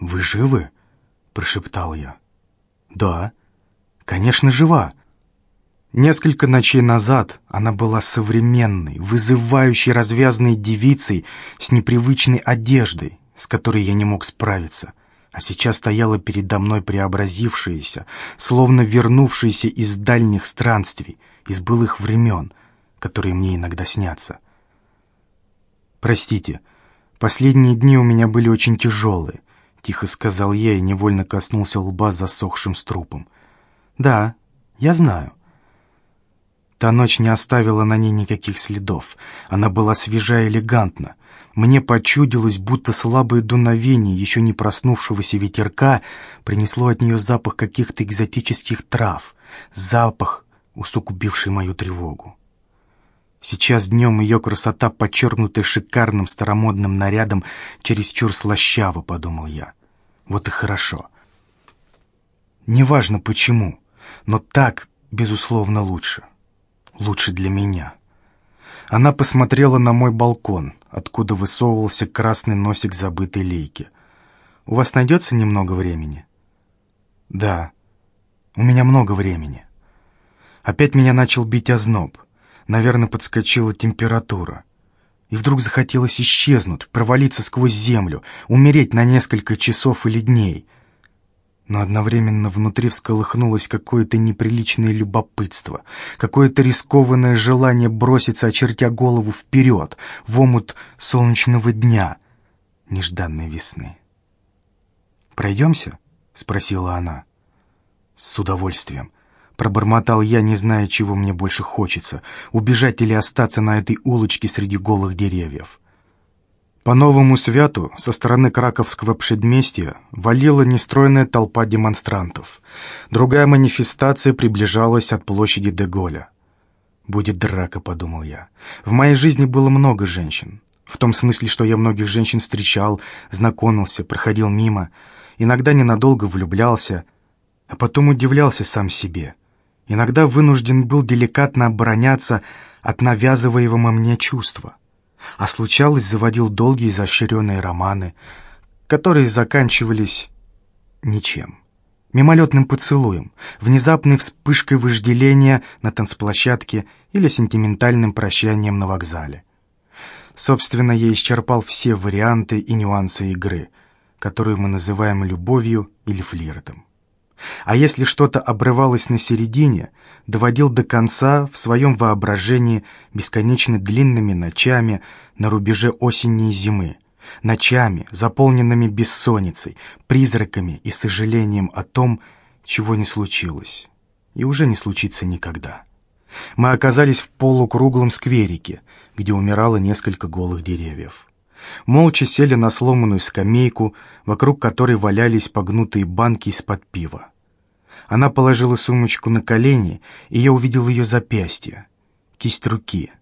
«Вы живы?» — прошептал я. «Да, конечно, жива». Несколько ночей назад она была современной, вызывающей развязанной девицей с непривычной одеждой, с которой я не мог справиться, а сейчас стояла передо мной преобразившаяся, словно вернувшаяся из дальних странствий, из былых времен, которые мне иногда снятся. «Простите, последние дни у меня были очень тяжелые», — тихо сказал я и невольно коснулся лба засохшим струпом. «Да, я знаю». Та ночь не оставила на ней никаких следов. Она была свежа и элегантна. Мне почудилось, будто слабое дуновение еще не проснувшегося ветерка принесло от нее запах каких-то экзотических трав, запах, усугубивший мою тревогу. Сейчас днем ее красота, подчеркнутая шикарным старомодным нарядом, чересчур слащаво, подумал я. Вот и хорошо. Неважно почему, но так, безусловно, лучше лучше для меня. Она посмотрела на мой балкон, откуда высовывался красный носик забытой лейки. «У вас найдется немного времени?» «Да, у меня много времени». Опять меня начал бить озноб. Наверное, подскочила температура. И вдруг захотелось исчезнуть, провалиться сквозь землю, умереть на несколько часов или дней — но одновременно внутри всколыхнулось какое-то неприличное любопытство, какое-то рискованное желание броситься, очертя голову вперед, в омут солнечного дня, нежданной весны. «Пройдемся?» — спросила она. «С удовольствием». Пробормотал я, не зная, чего мне больше хочется, убежать или остаться на этой улочке среди голых деревьев. По новому святу со стороны краковского предместья валила нестройная толпа демонстрантов. Другая манифестация приближалась от площади Деголя. «Будет драка», — подумал я. «В моей жизни было много женщин. В том смысле, что я многих женщин встречал, знакомился, проходил мимо, иногда ненадолго влюблялся, а потом удивлялся сам себе. Иногда вынужден был деликатно обороняться от навязываемого мне чувства а случалось, заводил долгие изощренные романы, которые заканчивались ничем. Мимолетным поцелуем, внезапной вспышкой вожделения на танцплощадке или сентиментальным прощанием на вокзале. Собственно, я исчерпал все варианты и нюансы игры, которую мы называем любовью или флиртом. А если что-то обрывалось на середине, доводил до конца в своем воображении бесконечно длинными ночами на рубеже осени и зимы, ночами, заполненными бессонницей, призраками и сожалением о том, чего не случилось и уже не случится никогда. Мы оказались в полукруглом скверике, где умирало несколько голых деревьев. Молча сели на сломанную скамейку, вокруг которой валялись погнутые банки из-под пива. Она положила сумочку на колени, и я увидел ее запястье, кисть руки,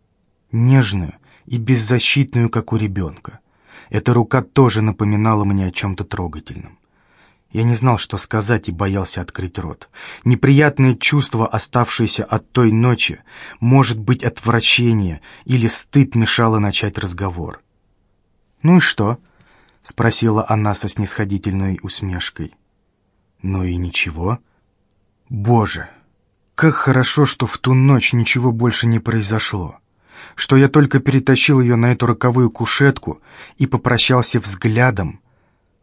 нежную и беззащитную, как у ребенка. Эта рука тоже напоминала мне о чем-то трогательном. Я не знал, что сказать, и боялся открыть рот. Неприятное чувство, оставшееся от той ночи, может быть, отвращение или стыд мешало начать разговор. «Ну и что?» — спросила она со снисходительной усмешкой. «Ну и ничего», Боже, как хорошо, что в ту ночь ничего больше не произошло, что я только перетащил ее на эту роковую кушетку и попрощался взглядом,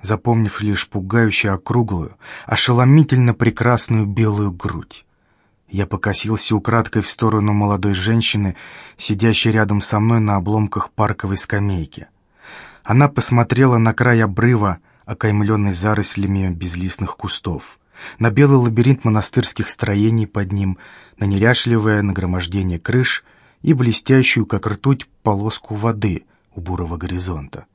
запомнив лишь пугающую округлую, ошеломительно прекрасную белую грудь. Я покосился украдкой в сторону молодой женщины, сидящей рядом со мной на обломках парковой скамейки. Она посмотрела на край обрыва, окаймленный зарослями безлистных кустов на белый лабиринт монастырских строений под ним, на неряшливое нагромождение крыш и блестящую, как ртуть, полоску воды у бурого горизонта.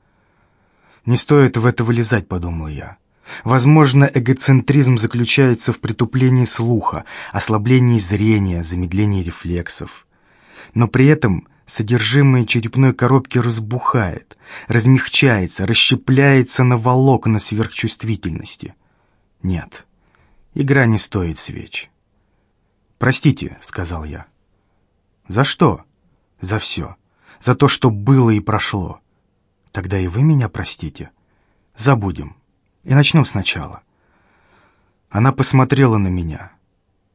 «Не стоит в это вылезать», — подумал я. Возможно, эгоцентризм заключается в притуплении слуха, ослаблении зрения, замедлении рефлексов. Но при этом содержимое черепной коробки разбухает, размягчается, расщепляется на волокна сверхчувствительности. Нет, Игра не стоит свеч. «Простите», — сказал я. «За что?» «За все. За то, что было и прошло. Тогда и вы меня простите. Забудем. И начнем сначала. Она посмотрела на меня.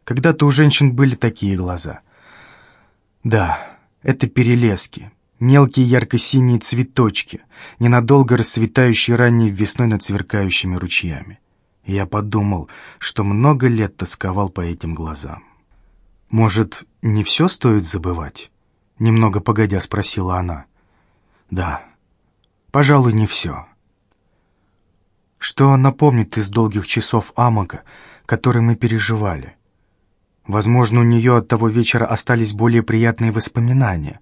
Когда-то у женщин были такие глаза. Да, это перелески, мелкие ярко-синие цветочки, ненадолго расцветающие ранней весной над сверкающими ручьями. И я подумал, что много лет тосковал по этим глазам. «Может, не все стоит забывать?» Немного погодя спросила она. «Да, пожалуй, не все». Что она помнит из долгих часов амока, которые мы переживали? Возможно, у нее от того вечера остались более приятные воспоминания.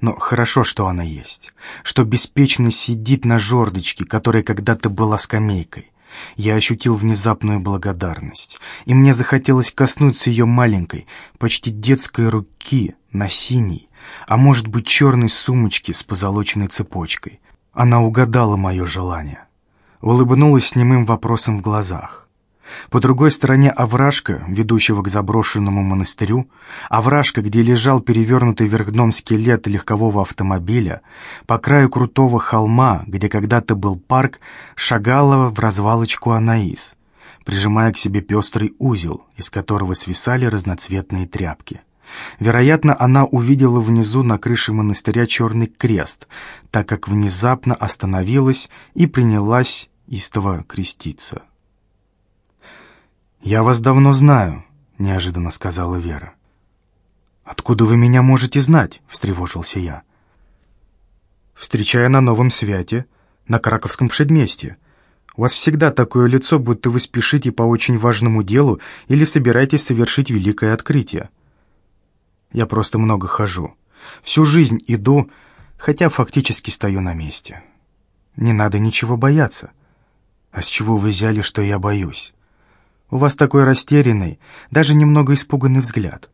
Но хорошо, что она есть, что беспечно сидит на жердочке, которая когда-то была скамейкой. Я ощутил внезапную благодарность, и мне захотелось коснуться ее маленькой, почти детской руки на синей, а может быть черной сумочке с позолоченной цепочкой. Она угадала мое желание, улыбнулась с немым вопросом в глазах. По другой стороне овражка, ведущего к заброшенному монастырю, овражка, где лежал перевернутый вверх дном скелет легкового автомобиля, по краю крутого холма, где когда-то был парк, шагала в развалочку Анаис, прижимая к себе пестрый узел, из которого свисали разноцветные тряпки. Вероятно, она увидела внизу на крыше монастыря черный крест, так как внезапно остановилась и принялась истово креститься. «Я вас давно знаю», — неожиданно сказала Вера. «Откуда вы меня можете знать?» — встревожился я. «Встречая на Новом Святе, на Краковском предместье. У вас всегда такое лицо, будто вы спешите по очень важному делу или собираетесь совершить великое открытие. Я просто много хожу. Всю жизнь иду, хотя фактически стою на месте. Не надо ничего бояться. А с чего вы взяли, что я боюсь?» У вас такой растерянный, даже немного испуганный взгляд.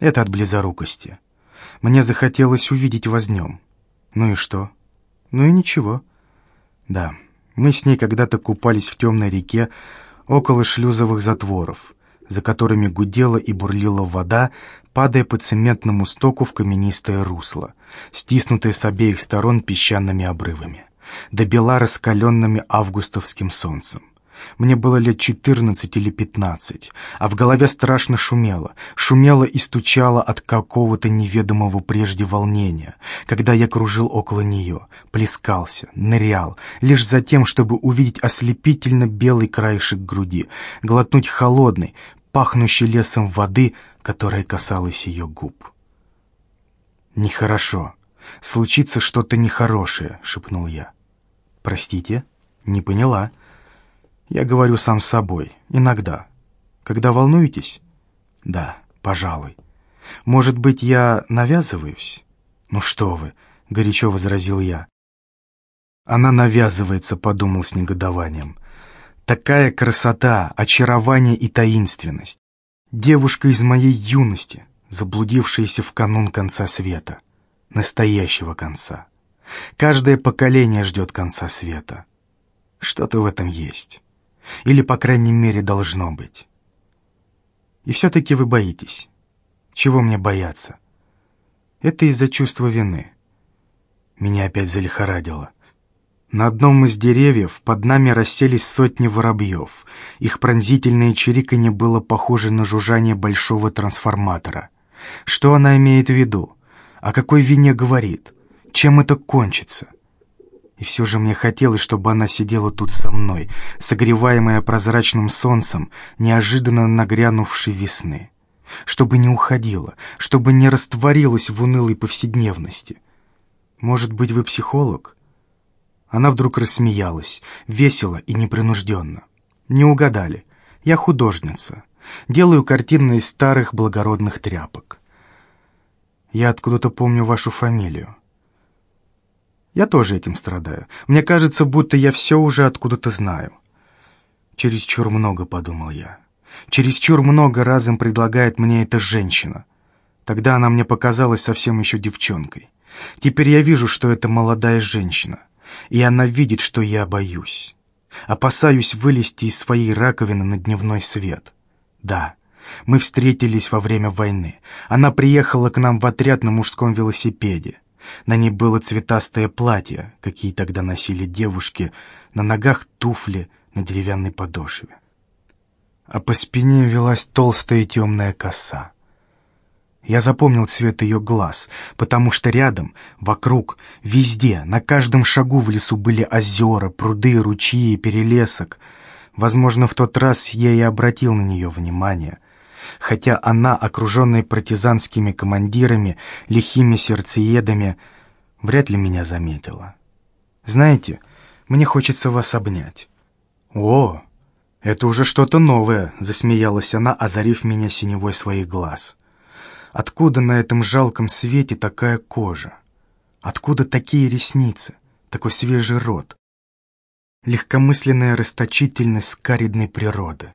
Это от близорукости. Мне захотелось увидеть вас днем. Ну и что? Ну и ничего. Да, мы с ней когда-то купались в темной реке около шлюзовых затворов, за которыми гудела и бурлила вода, падая по цементному стоку в каменистое русло, стиснутое с обеих сторон песчаными обрывами, до бела раскаленными августовским солнцем. Мне было лет четырнадцать или пятнадцать, а в голове страшно шумело, шумело и стучало от какого-то неведомого прежде волнения, когда я кружил около нее, плескался, нырял, лишь за тем, чтобы увидеть ослепительно белый краешек груди, глотнуть холодной, пахнущей лесом воды, которая касалась ее губ. «Нехорошо. Случится что-то нехорошее», — шепнул я. «Простите? Не поняла». Я говорю сам с собой, иногда. Когда волнуетесь? Да, пожалуй. Может быть, я навязываюсь? Ну что вы, горячо возразил я. Она навязывается, подумал с негодованием. Такая красота, очарование и таинственность. Девушка из моей юности, заблудившаяся в канун конца света. Настоящего конца. Каждое поколение ждет конца света. Что-то в этом есть. Или, по крайней мере, должно быть. И все-таки вы боитесь. Чего мне бояться? Это из-за чувства вины. Меня опять залихорадило. На одном из деревьев под нами расселись сотни воробьев. Их пронзительное чириканье было похоже на жужжание большого трансформатора. Что она имеет в виду? О какой вине говорит? Чем это кончится? И все же мне хотелось, чтобы она сидела тут со мной, согреваемая прозрачным солнцем, неожиданно нагрянувшей весны. Чтобы не уходила, чтобы не растворилась в унылой повседневности. Может быть, вы психолог? Она вдруг рассмеялась, весело и непринужденно. Не угадали. Я художница. Делаю картины из старых благородных тряпок. Я откуда-то помню вашу фамилию. Я тоже этим страдаю. Мне кажется, будто я все уже откуда-то знаю. Чересчур много, подумал я. Чересчур много разом предлагает мне эта женщина. Тогда она мне показалась совсем еще девчонкой. Теперь я вижу, что это молодая женщина. И она видит, что я боюсь. Опасаюсь вылезти из своей раковины на дневной свет. Да, мы встретились во время войны. Она приехала к нам в отряд на мужском велосипеде. На ней было цветастое платье, какие тогда носили девушки, на ногах туфли на деревянной подошве. А по спине велась толстая темная коса. Я запомнил цвет ее глаз, потому что рядом, вокруг, везде, на каждом шагу в лесу были озера, пруды, ручьи и перелесок. Возможно, в тот раз я и обратил на нее внимание. Хотя она, окруженная партизанскими командирами, лихими сердцеедами, вряд ли меня заметила. Знаете, мне хочется вас обнять. О, это уже что-то новое, засмеялась она, озарив меня синевой своих глаз. Откуда на этом жалком свете такая кожа? Откуда такие ресницы, такой свежий рот? Легкомысленная расточительность скаридной природы.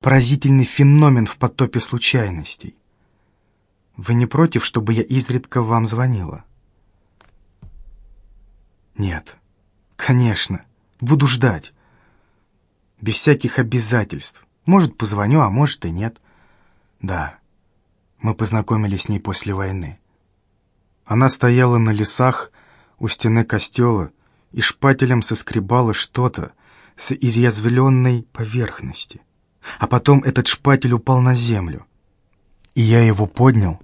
Поразительный феномен в потопе случайностей. Вы не против, чтобы я изредка вам звонила? Нет, конечно, буду ждать. Без всяких обязательств. Может, позвоню, а может и нет. Да, мы познакомились с ней после войны. Она стояла на лесах у стены костела и шпателем соскребала что-то с изъязвленной поверхности. А потом этот шпатель упал на землю. И я его поднял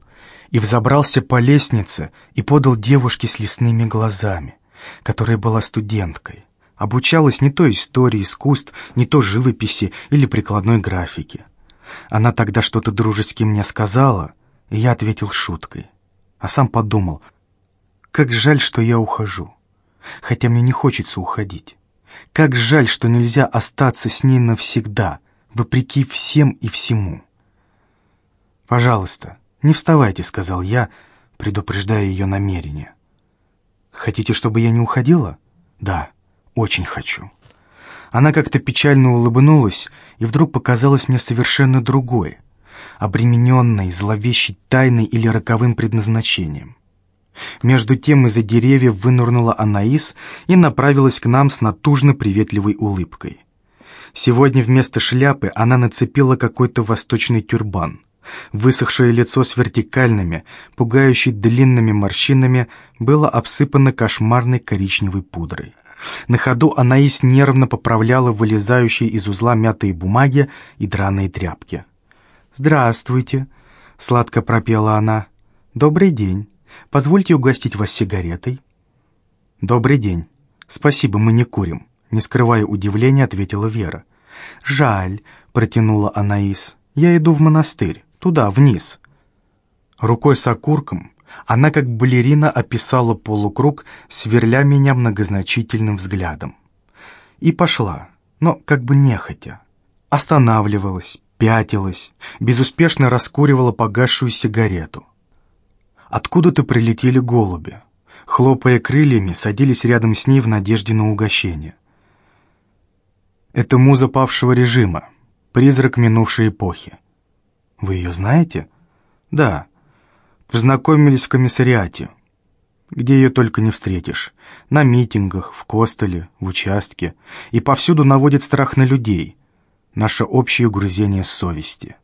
и взобрался по лестнице и подал девушке с лесными глазами, которая была студенткой. Обучалась не то истории искусств, не то живописи или прикладной графике. Она тогда что-то дружески мне сказала, и я ответил шуткой. А сам подумал, как жаль, что я ухожу. Хотя мне не хочется уходить. Как жаль, что нельзя остаться с ней навсегда, вопреки всем и всему. «Пожалуйста, не вставайте», — сказал я, предупреждая ее намерение. «Хотите, чтобы я не уходила?» «Да, очень хочу». Она как-то печально улыбнулась, и вдруг показалась мне совершенно другой, обремененной, зловещей тайной или роковым предназначением. Между тем из-за деревьев вынырнула Анаис и направилась к нам с натужно приветливой улыбкой. Сегодня вместо шляпы она нацепила какой-то восточный тюрбан. Высохшее лицо с вертикальными, пугающей длинными морщинами было обсыпано кошмарной коричневой пудрой. На ходу Анаис нервно поправляла вылезающие из узла мятые бумаги и драные тряпки. «Здравствуйте», — сладко пропела она. «Добрый день. Позвольте угостить вас сигаретой». «Добрый день. Спасибо, мы не курим», — не скрывая удивления, ответила Вера. «Жаль», — протянула Анаис. «Я иду в монастырь, туда, вниз». Рукой с окурком она как балерина описала полукруг, сверля меня многозначительным взглядом. И пошла, но как бы нехотя. Останавливалась, пятилась, безуспешно раскуривала погасшую сигарету. Откуда-то прилетели голуби. Хлопая крыльями, садились рядом с ней в надежде на угощение. Это муза павшего режима, призрак минувшей эпохи. Вы ее знаете? Да. Познакомились в комиссариате, где ее только не встретишь. На митингах, в Костеле, в участке. И повсюду наводит страх на людей. Наше общее угрызение совести.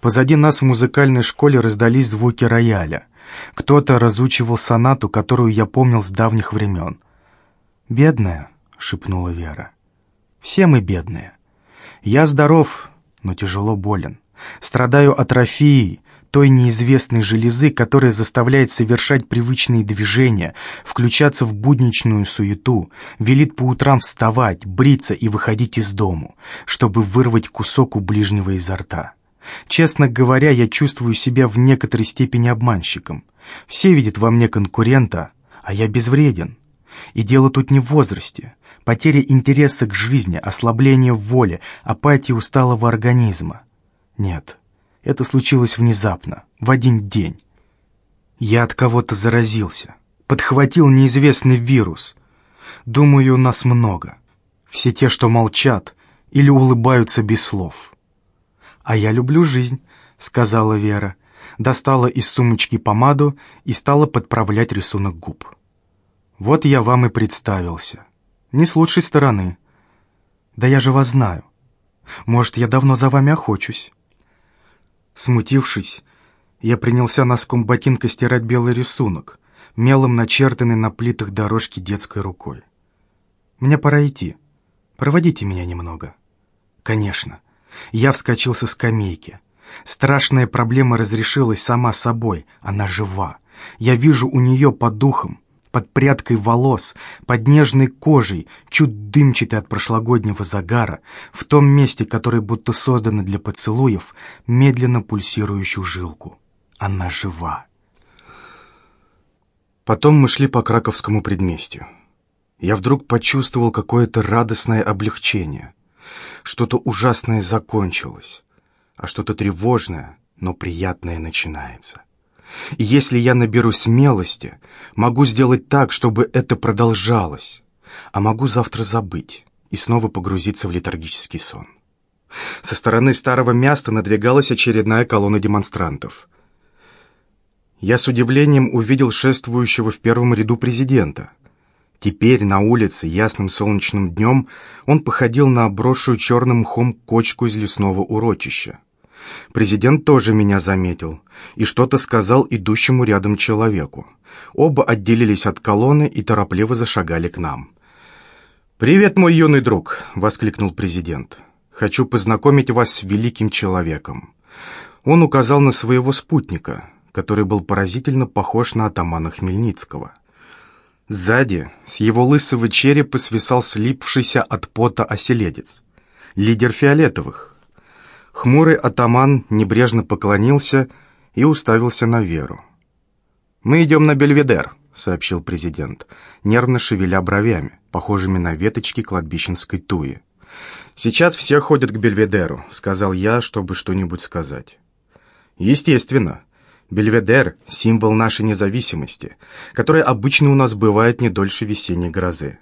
Позади нас в музыкальной школе раздались звуки рояля. Кто-то разучивал сонату, которую я помнил с давних времен. «Бедная», — шепнула Вера. «Все мы бедные. Я здоров, но тяжело болен. Страдаю атрофией, той неизвестной железы, которая заставляет совершать привычные движения, включаться в будничную суету, велит по утрам вставать, бриться и выходить из дому, чтобы вырвать кусок у ближнего изо рта. Честно говоря, я чувствую себя в некоторой степени обманщиком. Все видят во мне конкурента, а я безвреден. И дело тут не в возрасте. Потеря интереса к жизни, ослабление воли, апатия усталого организма. Нет, это случилось внезапно, в один день. Я от кого-то заразился, подхватил неизвестный вирус. Думаю, нас много. Все те, что молчат или улыбаются без слов. «А я люблю жизнь», — сказала Вера. Достала из сумочки помаду и стала подправлять рисунок губ. «Вот я вам и представился. Не с лучшей стороны. Да я же вас знаю. Может, я давно за вами охочусь». Смутившись, я принялся носком ботинка стирать белый рисунок, мелом начертанной на плитах дорожки детской рукой. «Мне пора идти. Проводите меня немного». «Конечно». Я вскочил со скамейки. Страшная проблема разрешилась сама собой. Она жива. Я вижу у нее под духом, под прядкой волос, под нежной кожей, чуть дымчатой от прошлогоднего загара, в том месте, которое будто создано для поцелуев, медленно пульсирующую жилку. Она жива. Потом мы шли по Краковскому предместью. Я вдруг почувствовал какое-то радостное облегчение. Что-то ужасное закончилось а что-то тревожное, но приятное начинается. И если я наберу смелости, могу сделать так, чтобы это продолжалось, а могу завтра забыть и снова погрузиться в летаргический сон. Со стороны старого места надвигалась очередная колонна демонстрантов. Я с удивлением увидел шествующего в первом ряду президента. Теперь на улице ясным солнечным днем он походил на обросшую черным мхом кочку из лесного урочища. Президент тоже меня заметил и что-то сказал идущему рядом человеку. Оба отделились от колонны и торопливо зашагали к нам. «Привет, мой юный друг!» — воскликнул президент. «Хочу познакомить вас с великим человеком». Он указал на своего спутника, который был поразительно похож на атамана Хмельницкого. Сзади с его лысого черепа свисал слипшийся от пота оселедец. Лидер фиолетовых, Хмурый атаман небрежно поклонился и уставился на Веру. «Мы идем на Бельведер», — сообщил президент, нервно шевеля бровями, похожими на веточки кладбищенской туи. «Сейчас все ходят к Бельведеру», — сказал я, чтобы что-нибудь сказать. «Естественно. Бельведер — символ нашей независимости, которая обычно у нас бывает не дольше весенней грозы.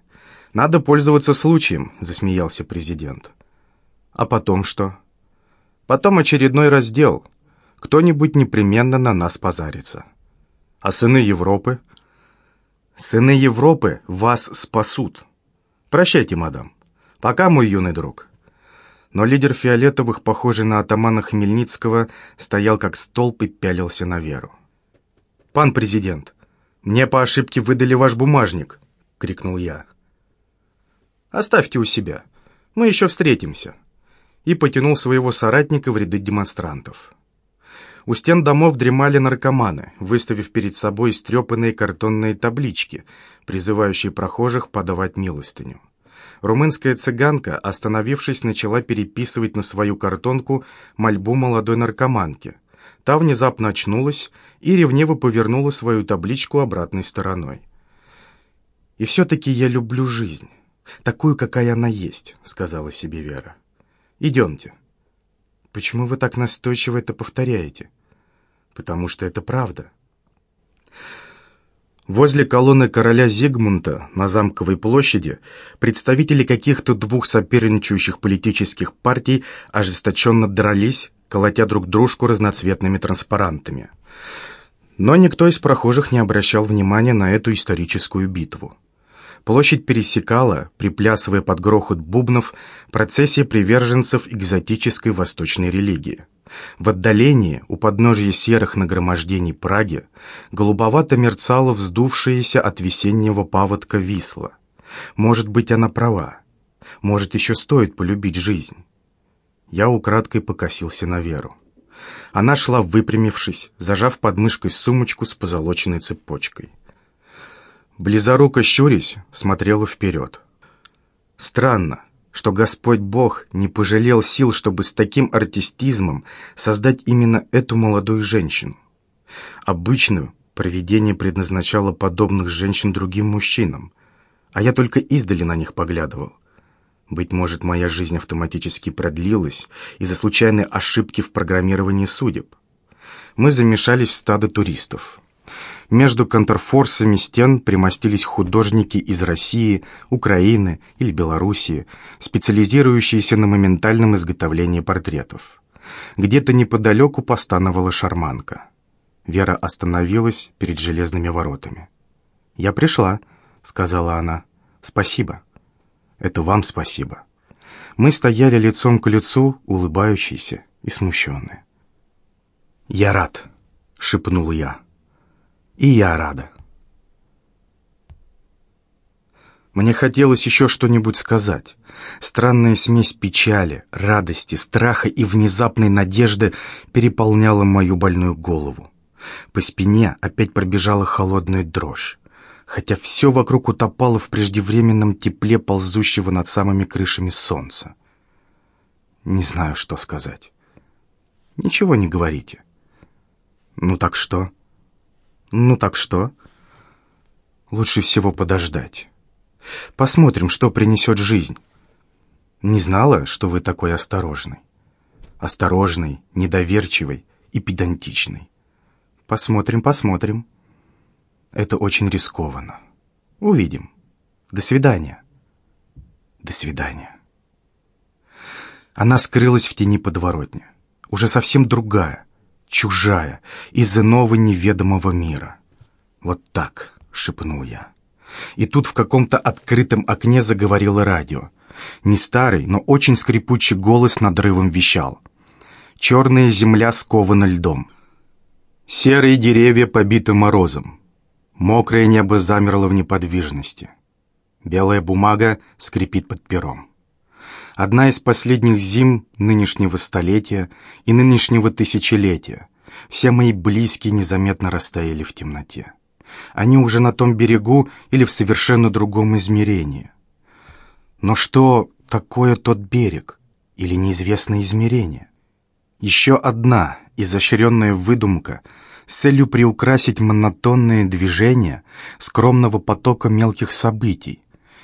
Надо пользоваться случаем», — засмеялся президент. «А потом что?» Потом очередной раздел. Кто-нибудь непременно на нас позарится. А сыны Европы? Сыны Европы вас спасут. Прощайте, мадам. Пока, мой юный друг. Но лидер фиолетовых, похожий на атамана Хмельницкого, стоял как столб и пялился на Веру. «Пан президент, мне по ошибке выдали ваш бумажник!» — крикнул я. «Оставьте у себя. Мы еще встретимся», и потянул своего соратника в ряды демонстрантов. У стен домов дремали наркоманы, выставив перед собой истрепанные картонные таблички, призывающие прохожих подавать милостыню. Румынская цыганка, остановившись, начала переписывать на свою картонку мольбу молодой наркоманки. Та внезапно очнулась и ревниво повернула свою табличку обратной стороной. «И все-таки я люблю жизнь, такую, какая она есть», — сказала себе Вера. Идемте». «Почему вы так настойчиво это повторяете?» «Потому что это правда». Возле колонны короля Зигмунта на Замковой площади представители каких-то двух соперничающих политических партий ожесточенно дрались, колотя друг дружку разноцветными транспарантами. Но никто из прохожих не обращал внимания на эту историческую битву. Площадь пересекала, приплясывая под грохот бубнов, процессия приверженцев экзотической восточной религии. В отдалении, у подножья серых нагромождений Праги, голубовато мерцала вздувшаяся от весеннего паводка Висла. Может быть, она права. Может, еще стоит полюбить жизнь. Я украдкой покосился на Веру. Она шла выпрямившись, зажав под мышкой сумочку с позолоченной цепочкой близоруко щурясь, смотрела вперед. Странно, что Господь Бог не пожалел сил, чтобы с таким артистизмом создать именно эту молодую женщину. Обычно провидение предназначало подобных женщин другим мужчинам, а я только издали на них поглядывал. Быть может, моя жизнь автоматически продлилась из-за случайной ошибки в программировании судеб. Мы замешались в стадо туристов. Между контрфорсами стен примостились художники из России, Украины или Белоруссии, специализирующиеся на моментальном изготовлении портретов. Где-то неподалеку постановала шарманка. Вера остановилась перед железными воротами. «Я пришла», — сказала она. «Спасибо». «Это вам спасибо». Мы стояли лицом к лицу, улыбающиеся и смущенные. «Я рад», — шепнул я. И я рада. Мне хотелось еще что-нибудь сказать. Странная смесь печали, радости, страха и внезапной надежды переполняла мою больную голову. По спине опять пробежала холодная дрожь, хотя все вокруг утопало в преждевременном тепле ползущего над самыми крышами солнца. Не знаю, что сказать. Ничего не говорите. Ну так что? Ну так что? Лучше всего подождать. Посмотрим, что принесет жизнь. Не знала, что вы такой осторожный. Осторожный, недоверчивый и педантичный. Посмотрим, посмотрим. Это очень рискованно. Увидим. До свидания. До свидания. Она скрылась в тени подворотни. Уже совсем другая, чужая, из иного неведомого мира. «Вот так», — шепнул я. И тут в каком-то открытом окне заговорило радио. Не старый, но очень скрипучий голос надрывом вещал. «Черная земля скована льдом. Серые деревья побиты морозом. Мокрое небо замерло в неподвижности. Белая бумага скрипит под пером. Одна из последних зим нынешнего столетия и нынешнего тысячелетия. Все мои близкие незаметно растаяли в темноте. Они уже на том берегу или в совершенно другом измерении. Но что такое тот берег или неизвестное измерение? Еще одна изощренная выдумка с целью приукрасить монотонное движение скромного потока мелких событий,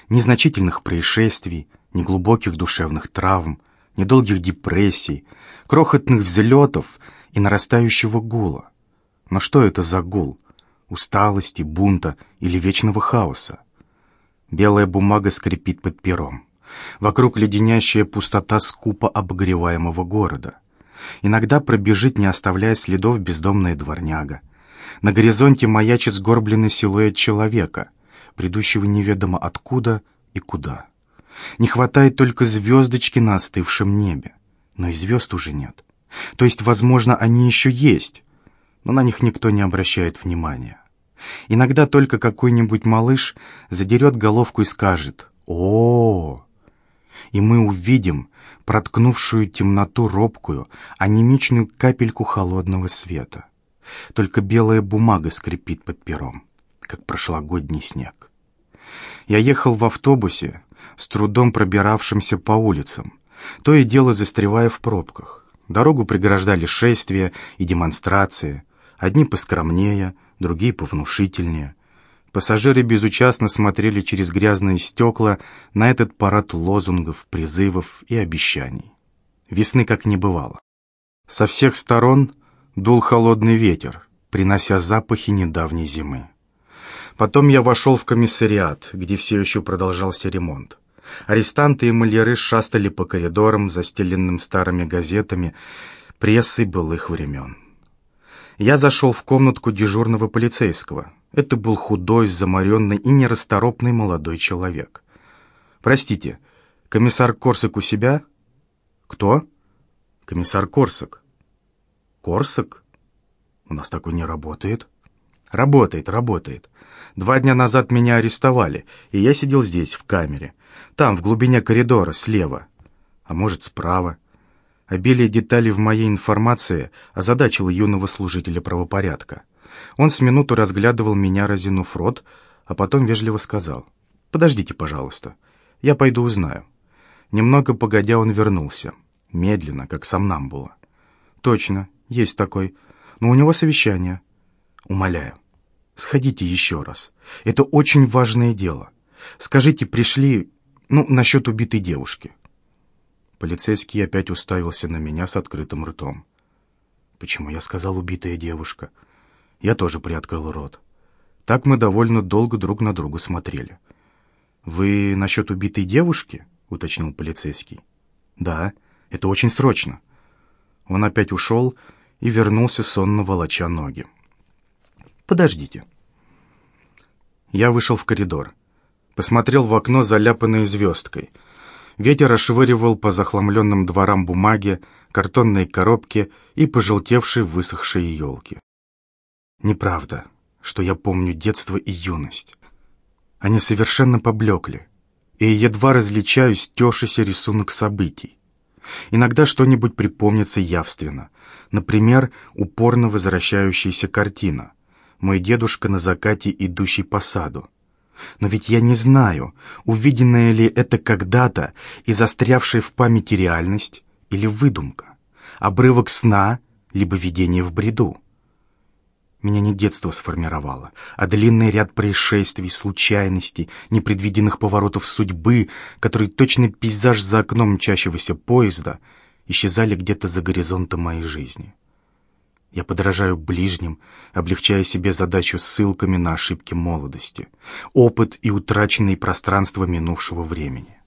незначительных происшествий, неглубоких душевных травм, недолгих депрессий, крохотных взлетов и нарастающего гула. Но что это за гул? усталости, бунта или вечного хаоса. Белая бумага скрипит под пером. Вокруг леденящая пустота скупо обогреваемого города. Иногда пробежит, не оставляя следов, бездомная дворняга. На горизонте маячит сгорбленный силуэт человека, придущего неведомо откуда и куда. Не хватает только звездочки на остывшем небе. Но и звезд уже нет. То есть, возможно, они еще есть, но на них никто не обращает внимания. Иногда только какой-нибудь малыш задерет головку и скажет «О!», и мы увидим проткнувшую темноту робкую, анемичную капельку холодного света. Только белая бумага скрипит под пером, как прошлогодний снег. Я ехал в автобусе, с трудом пробиравшимся по улицам, то и дело застревая в пробках. Дорогу преграждали шествия и демонстрации, Одни поскромнее, другие повнушительнее. Пассажиры безучастно смотрели через грязные стекла на этот парад лозунгов, призывов и обещаний. Весны как не бывало. Со всех сторон дул холодный ветер, принося запахи недавней зимы. Потом я вошел в комиссариат, где все еще продолжался ремонт. Арестанты и маляры шастали по коридорам, застеленным старыми газетами, прессой былых времен. Я зашел в комнатку дежурного полицейского. Это был худой, заморенный и нерасторопный молодой человек. «Простите, комиссар Корсак у себя?» «Кто?» «Комиссар Корсак». «Корсак? У нас такой не работает». «Работает, работает. Два дня назад меня арестовали, и я сидел здесь, в камере. Там, в глубине коридора, слева. А может, справа. Обилие деталей в моей информации озадачило юного служителя правопорядка. Он с минуту разглядывал меня, разинув рот, а потом вежливо сказал, «Подождите, пожалуйста, я пойду узнаю». Немного погодя он вернулся, медленно, как сам нам было. «Точно, есть такой, но у него совещание». «Умоляю, сходите еще раз. Это очень важное дело. Скажите, пришли, ну, насчет убитой девушки». Полицейский опять уставился на меня с открытым ртом. Почему я сказал «убитая девушка»? Я тоже приоткрыл рот. Так мы довольно долго друг на друга смотрели. «Вы насчет убитой девушки?» — уточнил полицейский. «Да, это очень срочно». Он опять ушел и вернулся сонно волоча ноги. «Подождите». Я вышел в коридор. Посмотрел в окно, заляпанное звездкой — Ветер расшвыривал по захламленным дворам бумаги, картонные коробки и пожелтевшие высохшие елки. Неправда, что я помню детство и юность. Они совершенно поблекли, и едва различаю стешийся рисунок событий. Иногда что-нибудь припомнится явственно. Например, упорно возвращающаяся картина. Мой дедушка на закате, идущий по саду. Но ведь я не знаю, увиденное ли это когда-то и застрявшая в памяти реальность или выдумка, обрывок сна, либо видение в бреду. Меня не детство сформировало, а длинный ряд происшествий, случайностей, непредвиденных поворотов судьбы, которые точно пейзаж за окном мчащегося поезда исчезали где-то за горизонтом моей жизни. Я подражаю ближним, облегчая себе задачу ссылками на ошибки молодости, опыт и утраченные пространства минувшего времени.